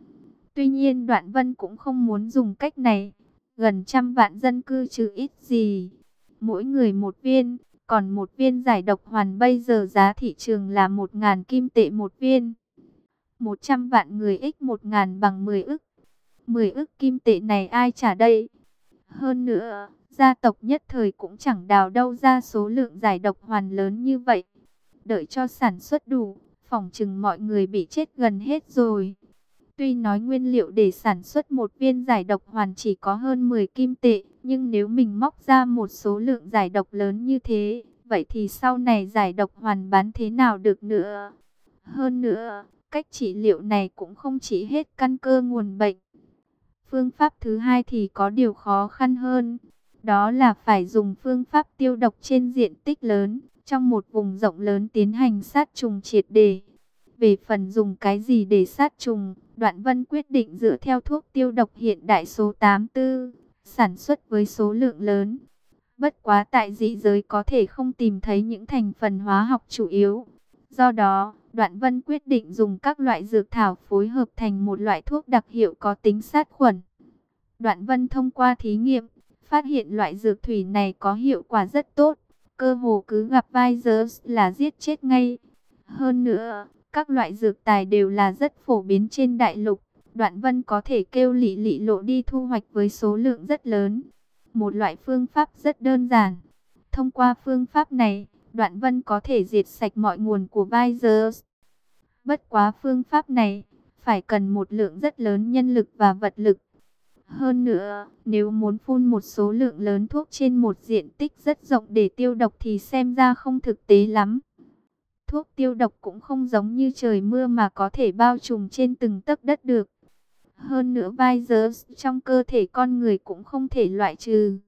Tuy nhiên Đoạn Vân cũng không muốn dùng cách này. Gần trăm vạn dân cư chứ ít gì. Mỗi người một viên, còn một viên giải độc hoàn bây giờ giá thị trường là một ngàn kim tệ một viên. Một trăm vạn người x một ngàn bằng mười ức. Mười ức kim tệ này ai trả đây? Hơn nữa, gia tộc nhất thời cũng chẳng đào đâu ra số lượng giải độc hoàn lớn như vậy. Đợi cho sản xuất đủ, phòng chừng mọi người bị chết gần hết rồi. Tuy nói nguyên liệu để sản xuất một viên giải độc hoàn chỉ có hơn 10 kim tệ, nhưng nếu mình móc ra một số lượng giải độc lớn như thế, vậy thì sau này giải độc hoàn bán thế nào được nữa? Hơn nữa, cách trị liệu này cũng không chỉ hết căn cơ nguồn bệnh. Phương pháp thứ hai thì có điều khó khăn hơn, đó là phải dùng phương pháp tiêu độc trên diện tích lớn, trong một vùng rộng lớn tiến hành sát trùng triệt đề. Về phần dùng cái gì để sát trùng, Đoạn Vân quyết định dựa theo thuốc tiêu độc hiện đại số 84, sản xuất với số lượng lớn. Bất quá tại dị giới có thể không tìm thấy những thành phần hóa học chủ yếu. Do đó, Đoạn Vân quyết định dùng các loại dược thảo phối hợp thành một loại thuốc đặc hiệu có tính sát khuẩn. Đoạn Vân thông qua thí nghiệm, phát hiện loại dược thủy này có hiệu quả rất tốt, cơ hồ cứ gặp virus là giết chết ngay. Hơn nữa, các loại dược tài đều là rất phổ biến trên đại lục. Đoạn Vân có thể kêu lị lị lộ đi thu hoạch với số lượng rất lớn. Một loại phương pháp rất đơn giản. Thông qua phương pháp này, Đoạn Vân có thể diệt sạch mọi nguồn của virus. Bất quá phương pháp này, phải cần một lượng rất lớn nhân lực và vật lực. Hơn nữa, nếu muốn phun một số lượng lớn thuốc trên một diện tích rất rộng để tiêu độc thì xem ra không thực tế lắm. Thuốc tiêu độc cũng không giống như trời mưa mà có thể bao trùm trên từng tấc đất được. Hơn nữa virus trong cơ thể con người cũng không thể loại trừ.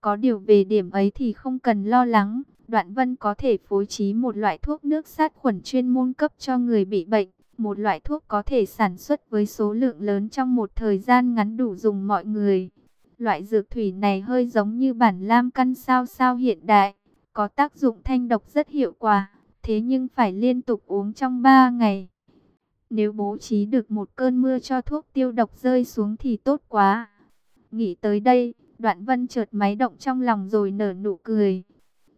Có điều về điểm ấy thì không cần lo lắng. Đoạn vân có thể phối trí một loại thuốc nước sát khuẩn chuyên môn cấp cho người bị bệnh. Một loại thuốc có thể sản xuất với số lượng lớn trong một thời gian ngắn đủ dùng mọi người. Loại dược thủy này hơi giống như bản lam căn sao sao hiện đại. Có tác dụng thanh độc rất hiệu quả. Thế nhưng phải liên tục uống trong 3 ngày. Nếu bố trí được một cơn mưa cho thuốc tiêu độc rơi xuống thì tốt quá. Nghĩ tới đây, đoạn vân chợt máy động trong lòng rồi nở nụ cười.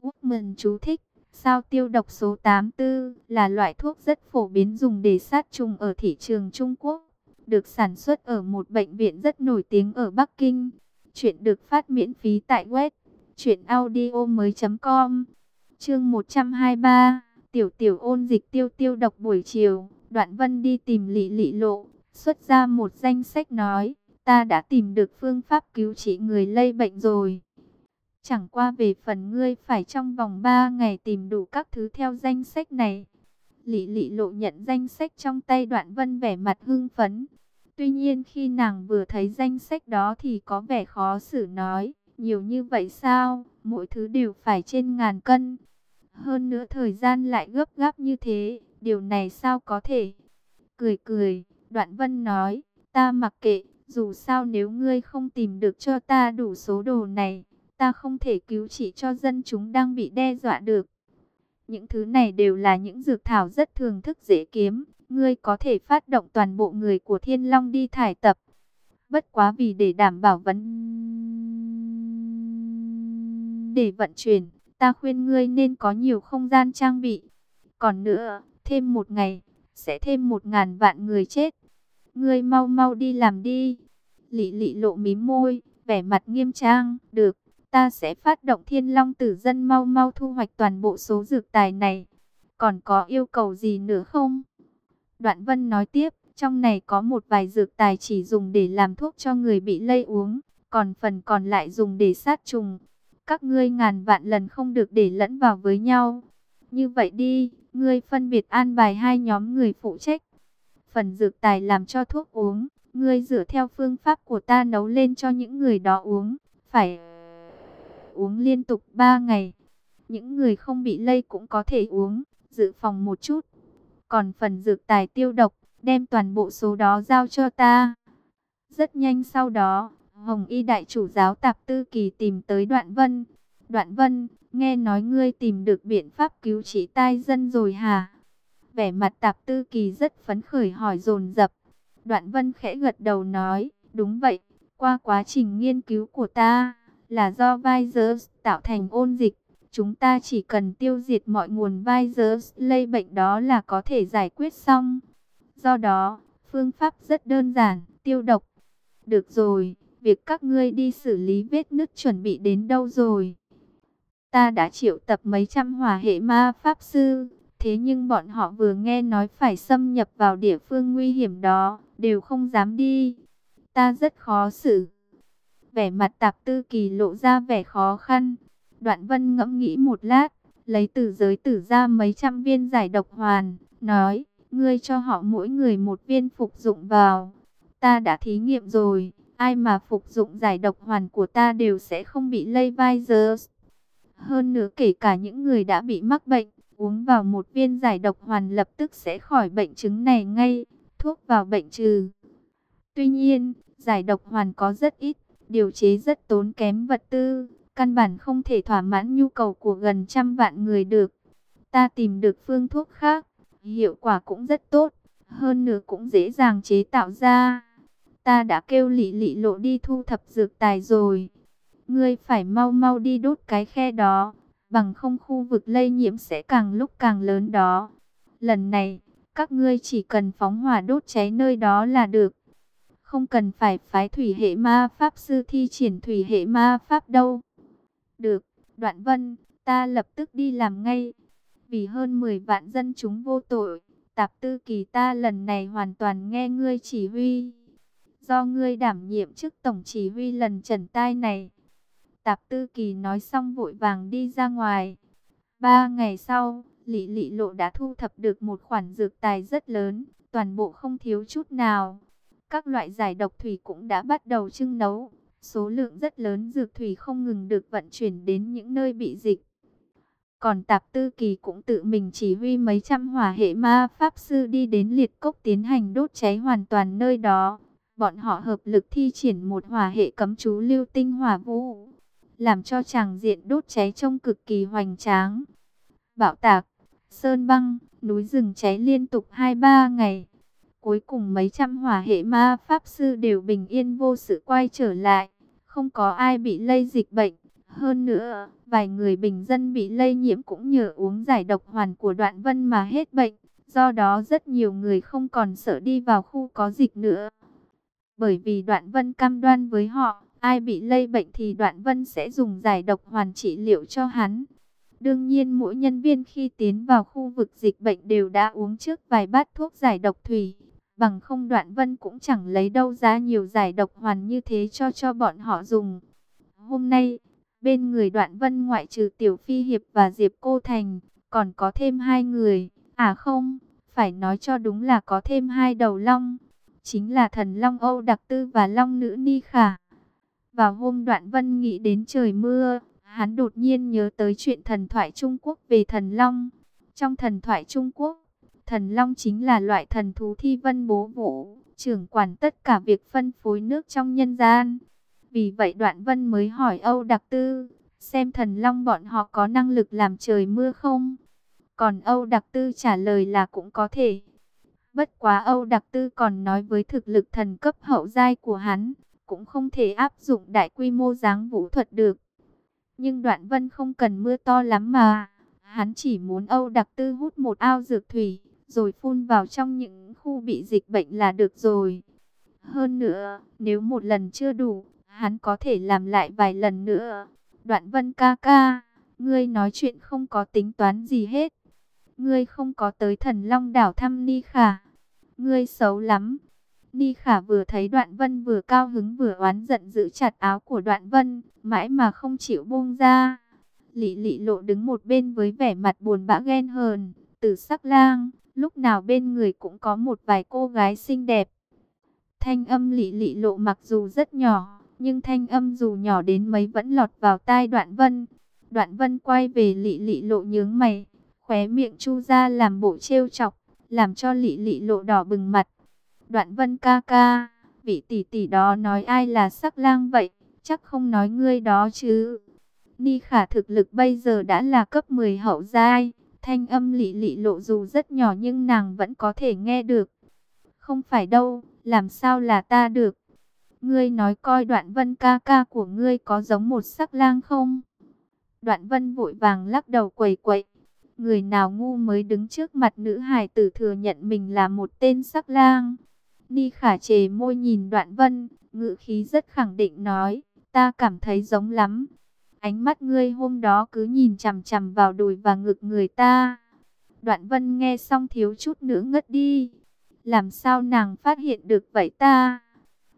Woodman chú thích. Sao tiêu độc số 84 là loại thuốc rất phổ biến dùng để sát trùng ở thị trường Trung Quốc. Được sản xuất ở một bệnh viện rất nổi tiếng ở Bắc Kinh. Chuyện được phát miễn phí tại web truyệnaudiomoi.com. Chương 123, Tiểu Tiểu ôn dịch tiêu tiêu độc buổi chiều, Đoạn Vân đi tìm Lị Lị Lộ, xuất ra một danh sách nói, ta đã tìm được phương pháp cứu trị người lây bệnh rồi. Chẳng qua về phần ngươi phải trong vòng 3 ngày tìm đủ các thứ theo danh sách này. Lị Lị Lộ nhận danh sách trong tay Đoạn Vân vẻ mặt hưng phấn. Tuy nhiên khi nàng vừa thấy danh sách đó thì có vẻ khó xử nói, nhiều như vậy sao, mỗi thứ đều phải trên ngàn cân. Hơn nữa thời gian lại gấp gáp như thế, điều này sao có thể? Cười cười, Đoạn Vân nói, ta mặc kệ, dù sao nếu ngươi không tìm được cho ta đủ số đồ này, ta không thể cứu trị cho dân chúng đang bị đe dọa được. Những thứ này đều là những dược thảo rất thường thức dễ kiếm, ngươi có thể phát động toàn bộ người của Thiên Long đi thải tập. Bất quá vì để đảm bảo vấn để vận chuyển, ta khuyên ngươi nên có nhiều không gian trang bị. Còn nữa, thêm một ngày, sẽ thêm một ngàn vạn người chết. Ngươi mau mau đi làm đi. Lị lị lộ mím môi, vẻ mặt nghiêm trang, được, ta sẽ phát động thiên long tử dân mau mau thu hoạch toàn bộ số dược tài này. Còn có yêu cầu gì nữa không? Đoạn vân nói tiếp, trong này có một vài dược tài chỉ dùng để làm thuốc cho người bị lây uống, còn phần còn lại dùng để sát trùng các ngươi ngàn vạn lần không được để lẫn vào với nhau. Như vậy đi, ngươi phân biệt an bài hai nhóm người phụ trách. Phần dược tài làm cho thuốc uống, ngươi dựa theo phương pháp của ta nấu lên cho những người đó uống, phải uống liên tục 3 ngày. Những người không bị lây cũng có thể uống, dự phòng một chút. Còn phần dược tài tiêu độc, đem toàn bộ số đó giao cho ta. Rất nhanh sau đó, Hồng Y đại chủ giáo tạp tư kỳ tìm tới Đoạn Vân. Đoạn Vân, nghe nói ngươi tìm được biện pháp cứu trị tai dân rồi hả? Vẻ mặt tạp tư kỳ rất phấn khởi hỏi dồn dập. Đoạn Vân khẽ gật đầu nói, đúng vậy, qua quá trình nghiên cứu của ta, là do virus tạo thành ôn dịch. Chúng ta chỉ cần tiêu diệt mọi nguồn virus lây bệnh đó là có thể giải quyết xong. Do đó, phương pháp rất đơn giản, tiêu độc. Được rồi, việc các ngươi đi xử lý vết nứt chuẩn bị đến đâu rồi? Ta đã triệu tập mấy trăm hỏa hệ ma pháp sư, thế nhưng bọn họ vừa nghe nói phải xâm nhập vào địa phương nguy hiểm đó, đều không dám đi. Ta rất khó xử. Vẻ mặt tạp tư kỳ lộ ra vẻ khó khăn. Đoạn vân ngẫm nghĩ một lát, lấy từ giới tử ra mấy trăm viên giải độc hoàn, nói, ngươi cho họ mỗi người một viên phục dụng vào. Ta đã thí nghiệm rồi, ai mà phục dụng giải độc hoàn của ta đều sẽ không bị lây virus. Hơn nữa kể cả những người đã bị mắc bệnh, uống vào một viên giải độc hoàn lập tức sẽ khỏi bệnh chứng này ngay, thuốc vào bệnh trừ. Tuy nhiên, giải độc hoàn có rất ít, điều chế rất tốn kém vật tư, căn bản không thể thỏa mãn nhu cầu của gần trăm vạn người được. Ta tìm được phương thuốc khác, hiệu quả cũng rất tốt, hơn nữa cũng dễ dàng chế tạo ra. Ta đã kêu lị lị lộ đi thu thập dược tài rồi. Ngươi phải mau mau đi đốt cái khe đó, bằng không khu vực lây nhiễm sẽ càng lúc càng lớn đó. Lần này, các ngươi chỉ cần phóng hỏa đốt cháy nơi đó là được. Không cần phải phái thủy hệ ma pháp sư thi triển thủy hệ ma pháp đâu. Được, đoạn vân, ta lập tức đi làm ngay. Vì hơn 10 vạn dân chúng vô tội, tạp tư kỳ ta lần này hoàn toàn nghe ngươi chỉ huy. Do ngươi đảm nhiệm chức tổng chỉ huy lần trần tai này. Tạp tư kỳ nói xong vội vàng đi ra ngoài. Ba ngày sau, lị Lị Lộ đã thu thập được một khoản dược tài rất lớn, toàn bộ không thiếu chút nào. Các loại giải độc thủy cũng đã bắt đầu trưng nấu. Số lượng rất lớn dược thủy không ngừng được vận chuyển đến những nơi bị dịch. Còn Tạp Tư Kỳ cũng tự mình chỉ huy mấy trăm hỏa hệ ma pháp sư đi đến liệt cốc tiến hành đốt cháy hoàn toàn nơi đó. Bọn họ hợp lực thi triển một hỏa hệ cấm chú lưu tinh hỏa vũ, làm cho tràng diện đốt cháy trông cực kỳ hoành tráng. Bạo tạc, sơn băng, núi rừng cháy liên tục 2-3 ngày. Cuối cùng mấy trăm hỏa hệ ma pháp sư đều bình yên vô sự quay trở lại, không có ai bị lây dịch bệnh. Hơn nữa, vài người bình dân bị lây nhiễm cũng nhờ uống giải độc hoàn của đoạn vân mà hết bệnh. Do đó rất nhiều người không còn sợ đi vào khu có dịch nữa. Bởi vì đoạn vân cam đoan với họ, ai bị lây bệnh thì đoạn vân sẽ dùng giải độc hoàn trị liệu cho hắn. Đương nhiên mỗi nhân viên khi tiến vào khu vực dịch bệnh đều đã uống trước vài bát thuốc giải độc thủy. Bằng không đoạn vân cũng chẳng lấy đâu ra nhiều giải độc hoàn như thế cho cho bọn họ dùng. Hôm nay, bên người đoạn vân ngoại trừ Tiểu Phi Hiệp và Diệp Cô Thành, còn có thêm hai người. À không, phải nói cho đúng là có thêm hai đầu long. Chính là thần long Âu Đặc Tư và long nữ Ni Khả. và hôm đoạn vân nghĩ đến trời mưa, hắn đột nhiên nhớ tới chuyện thần thoại Trung Quốc về thần long. Trong thần thoại Trung Quốc, thần long chính là loại thần thú thi vân bố vũ, trưởng quản tất cả việc phân phối nước trong nhân gian. Vì vậy đoạn vân mới hỏi Âu Đặc Tư, xem thần long bọn họ có năng lực làm trời mưa không? Còn Âu Đặc Tư trả lời là cũng có thể. Bất quá Âu Đặc Tư còn nói với thực lực thần cấp hậu giai của hắn, cũng không thể áp dụng đại quy mô dáng vũ thuật được. Nhưng đoạn vân không cần mưa to lắm mà, hắn chỉ muốn Âu Đặc Tư hút một ao dược thủy, rồi phun vào trong những khu bị dịch bệnh là được rồi. Hơn nữa, nếu một lần chưa đủ, hắn có thể làm lại vài lần nữa. Đoạn vân ca ca, ngươi nói chuyện không có tính toán gì hết. Ngươi không có tới thần long đảo thăm Ni Khả. Ngươi xấu lắm. Ni Khả vừa thấy Đoạn Vân vừa cao hứng vừa oán giận giữ chặt áo của Đoạn Vân, mãi mà không chịu buông ra. Lị Lị Lộ đứng một bên với vẻ mặt buồn bã ghen hờn, Tử Sắc Lang, lúc nào bên người cũng có một vài cô gái xinh đẹp. Thanh âm lị Lị Lộ mặc dù rất nhỏ, nhưng thanh âm dù nhỏ đến mấy vẫn lọt vào tai Đoạn Vân. Đoạn Vân quay về lị Lị Lộ nhướng mày, khóe miệng chu ra làm bộ trêu chọc, làm cho lị Lị Lộ đỏ bừng mặt. Đoạn vân ca ca, vị tỷ tỷ đó nói ai là sắc lang vậy, chắc không nói ngươi đó chứ. Ni khả thực lực bây giờ đã là cấp 10 hậu giai, thanh âm lị lị lộ dù rất nhỏ nhưng nàng vẫn có thể nghe được. Không phải đâu, làm sao là ta được. Ngươi nói coi đoạn vân ca ca của ngươi có giống một sắc lang không? Đoạn vân vội vàng lắc đầu quầy quậy. Người nào ngu mới đứng trước mặt nữ hài tử thừa nhận mình là một tên sắc lang. Ni khả chề môi nhìn đoạn vân, ngự khí rất khẳng định nói, ta cảm thấy giống lắm. Ánh mắt ngươi hôm đó cứ nhìn chằm chằm vào đùi và ngực người ta. Đoạn vân nghe xong thiếu chút nữa ngất đi. Làm sao nàng phát hiện được vậy ta?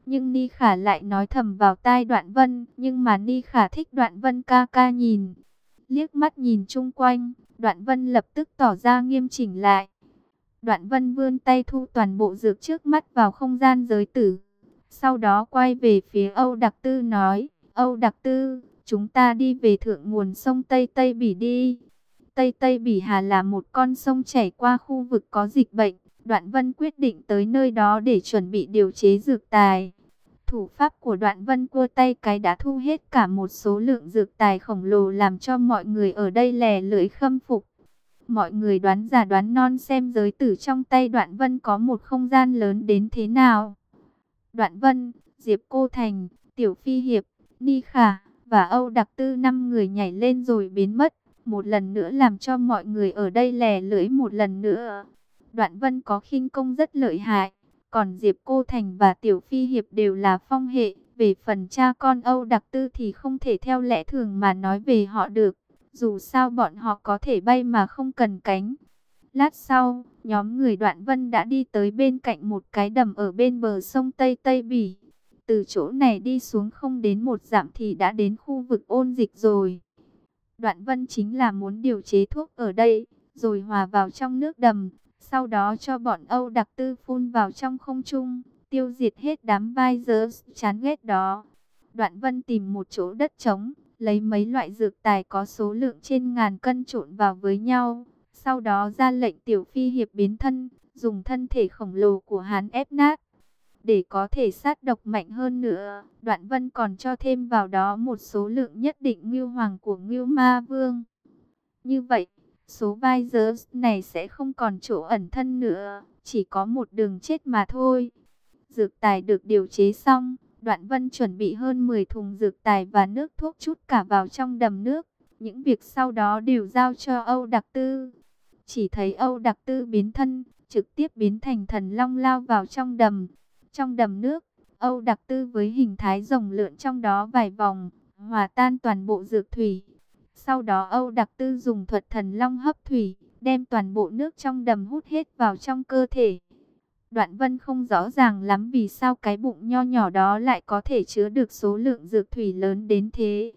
Nhưng Ni Khả lại nói thầm vào tai Đoạn Vân, nhưng mà Ni Khả thích Đoạn Vân ca ca nhìn. Liếc mắt nhìn chung quanh, Đoạn Vân lập tức tỏ ra nghiêm chỉnh lại. Đoạn vân vươn tay thu toàn bộ dược trước mắt vào không gian giới tử. Sau đó quay về phía Âu Đặc Tư nói, Âu Đặc Tư, chúng ta đi về thượng nguồn sông Tây Tây Bỉ đi. Tây Tây Bỉ Hà là một con sông chảy qua khu vực có dịch bệnh. Đoạn Vân quyết định tới nơi đó để chuẩn bị điều chế dược tài. Thủ pháp của Đoạn Vân cua tay cái đã thu hết cả một số lượng dược tài khổng lồ làm cho mọi người ở đây lè lưỡi khâm phục. Mọi người đoán giả đoán non xem giới tử trong tay Đoạn Vân có một không gian lớn đến thế nào. Đoạn Vân, Diệp Cô Thành, Tiểu Phi Hiệp, Ni Khả và Âu Đặc Tư năm người nhảy lên rồi biến mất. Một lần nữa làm cho mọi người ở đây lè lưỡi một lần nữa. Đoạn Vân có khinh công rất lợi hại. Còn Diệp Cô Thành và Tiểu Phi Hiệp đều là phong hệ. Về phần cha con Âu Đặc Tư thì không thể theo lẽ thường mà nói về họ được. Dù sao bọn họ có thể bay mà không cần cánh. Lát sau, nhóm người Đoạn Vân đã đi tới bên cạnh một cái đầm ở bên bờ sông Tây Tây Bỉ. Từ chỗ này đi xuống không đến một dặm thì đã đến khu vực ôn dịch rồi. Đoạn Vân chính là muốn điều chế thuốc ở đây, rồi hòa vào trong nước đầm. Sau đó cho bọn Âu đặc tư phun vào trong không trung, tiêu diệt hết đám vai dơ chán ghét đó. Đoạn Vân tìm một chỗ đất trống, lấy mấy loại dược tài có số lượng trên ngàn cân trộn vào với nhau. Sau đó ra lệnh tiểu phi hiệp biến thân, dùng thân thể khổng lồ của hắn ép nát. Để có thể sát độc mạnh hơn nữa, Đoạn Vân còn cho thêm vào đó một số lượng nhất định ngưu hoàng của ngưu ma vương. Như vậy, số Visors này sẽ không còn chỗ ẩn thân nữa, chỉ có một đường chết mà thôi. Dược tài được điều chế xong, Đoạn Vân chuẩn bị hơn 10 thùng dược tài và nước thuốc chút cả vào trong đầm nước. Những việc sau đó đều giao cho Âu Đặc Tư. Chỉ thấy Âu Đặc Tư biến thân, trực tiếp biến thành thần long lao vào trong đầm. Trong đầm nước, Âu Đặc Tư với hình thái rồng lượn trong đó vài vòng, hòa tan toàn bộ dược thủy. Sau đó Âu Đặc Tư dùng thuật thần long hấp thủy, đem toàn bộ nước trong đầm hút hết vào trong cơ thể. Đoạn Vân không rõ ràng lắm vì sao cái bụng nho nhỏ đó lại có thể chứa được số lượng dược thủy lớn đến thế.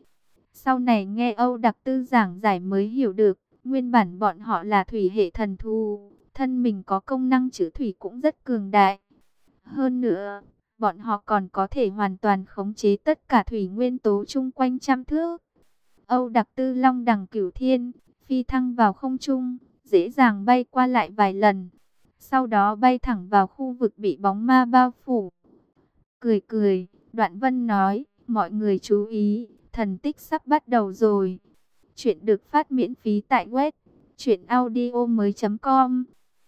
Sau này nghe Âu Đặc Tư giảng giải mới hiểu được, nguyên bản bọn họ là thủy hệ thần thù, thân mình có công năng chứa thủy cũng rất cường đại. Hơn nữa, bọn họ còn có thể hoàn toàn khống chế tất cả thủy nguyên tố chung quanh trăm thước. Âu Đặc Tư Long đằng cửu thiên, phi thăng vào không trung, dễ dàng bay qua lại vài lần. Sau đó bay thẳng vào khu vực bị bóng ma bao phủ. Cười cười, Đoạn Vân nói, mọi người chú ý, thần tích sắp bắt đầu rồi. Chuyện được phát miễn phí tại web truyệnaudiomoi.com.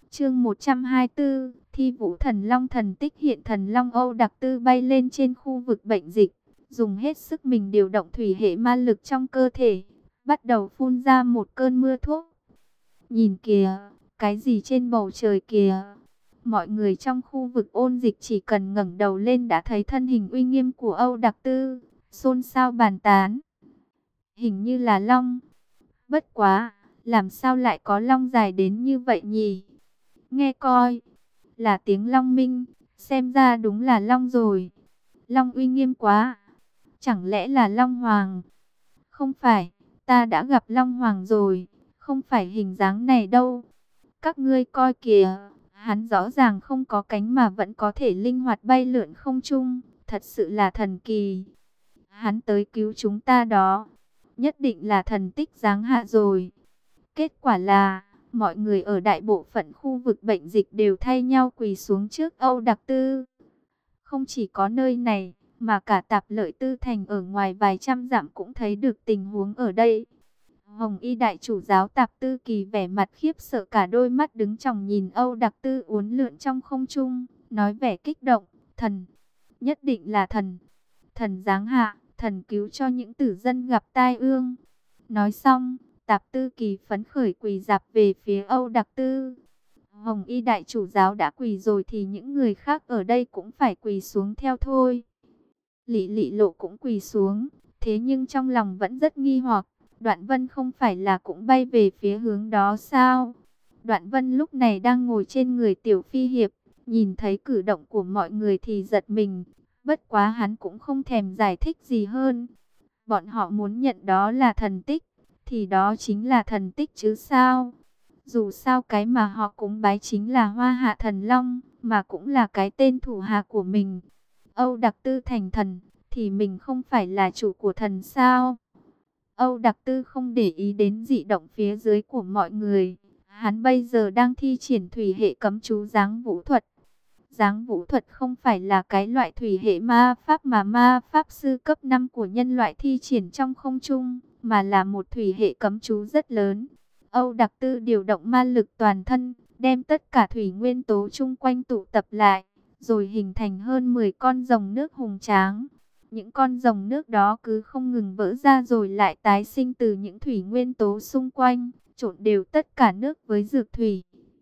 Chương 124, Thi Vũ Thần Long thần tích hiện thần Long Âu đặc tư bay lên trên khu vực bệnh dịch, dùng hết sức mình điều động thủy hệ ma lực trong cơ thể, bắt đầu phun ra một cơn mưa thuốc. Nhìn kìa, cái gì trên bầu trời kìa? Mọi người trong khu vực ôn dịch chỉ cần ngẩng đầu lên đã thấy thân hình uy nghiêm của Âu Đặc Tư, xôn xao bàn tán. Hình như là long. Bất quá, làm sao lại có long dài đến như vậy nhỉ? Nghe coi, là tiếng long minh, xem ra đúng là long rồi. Long uy nghiêm quá, chẳng lẽ là long hoàng? Không phải, ta đã gặp long hoàng rồi, không phải hình dáng này đâu. Các ngươi coi kìa, hắn rõ ràng không có cánh mà vẫn có thể linh hoạt bay lượn không trung, thật sự là thần kỳ. Hắn tới cứu chúng ta đó, nhất định là thần tích giáng hạ rồi. Kết quả là, mọi người ở đại bộ phận khu vực bệnh dịch đều thay nhau quỳ xuống trước Âu Đặc Tư. Không chỉ có nơi này, mà cả tạp lợi tư thành ở ngoài vài trăm dặm cũng thấy được tình huống ở đây. Hồng y đại chủ giáo tạp tư kỳ vẻ mặt khiếp sợ cả đôi mắt đứng chòng nhìn Âu đặc tư uốn lượn trong không trung, nói vẻ kích động, thần, nhất định là thần, thần giáng hạ, thần cứu cho những tử dân gặp tai ương. Nói xong, tạp tư kỳ phấn khởi quỳ dạp về phía Âu đặc tư. Hồng y đại chủ giáo đã quỳ rồi thì những người khác ở đây cũng phải quỳ xuống theo thôi. Lị lị lộ cũng quỳ xuống, thế nhưng trong lòng vẫn rất nghi hoặc. Đoạn Vân không phải là cũng bay về phía hướng đó sao? Đoạn Vân lúc này đang ngồi trên người Tiểu Phi Hiệp, nhìn thấy cử động của mọi người thì giật mình. Bất quá hắn cũng không thèm giải thích gì hơn. Bọn họ muốn nhận đó là thần tích, thì đó chính là thần tích chứ sao? Dù sao cái mà họ cũng bái chính là Hoa Hạ Thần Long, mà cũng là cái tên thủ hạ của mình. Âu Đặc Tư thành thần, thì mình không phải là chủ của thần sao? Âu Đặc Tư không để ý đến dị động phía dưới của mọi người. Hắn bây giờ đang thi triển thủy hệ cấm chú giáng vũ thuật. Giáng vũ thuật không phải là cái loại thủy hệ ma pháp mà ma pháp sư cấp 5 của nhân loại thi triển trong không trung, mà là một thủy hệ cấm chú rất lớn. Âu Đặc Tư điều động ma lực toàn thân, đem tất cả thủy nguyên tố chung quanh tụ tập lại, rồi hình thành hơn 10 con rồng nước hùng tráng. Những con rồng nước đó cứ không ngừng vỡ ra rồi lại tái sinh từ những thủy nguyên tố xung quanh, trộn đều tất cả nước với dược thủy.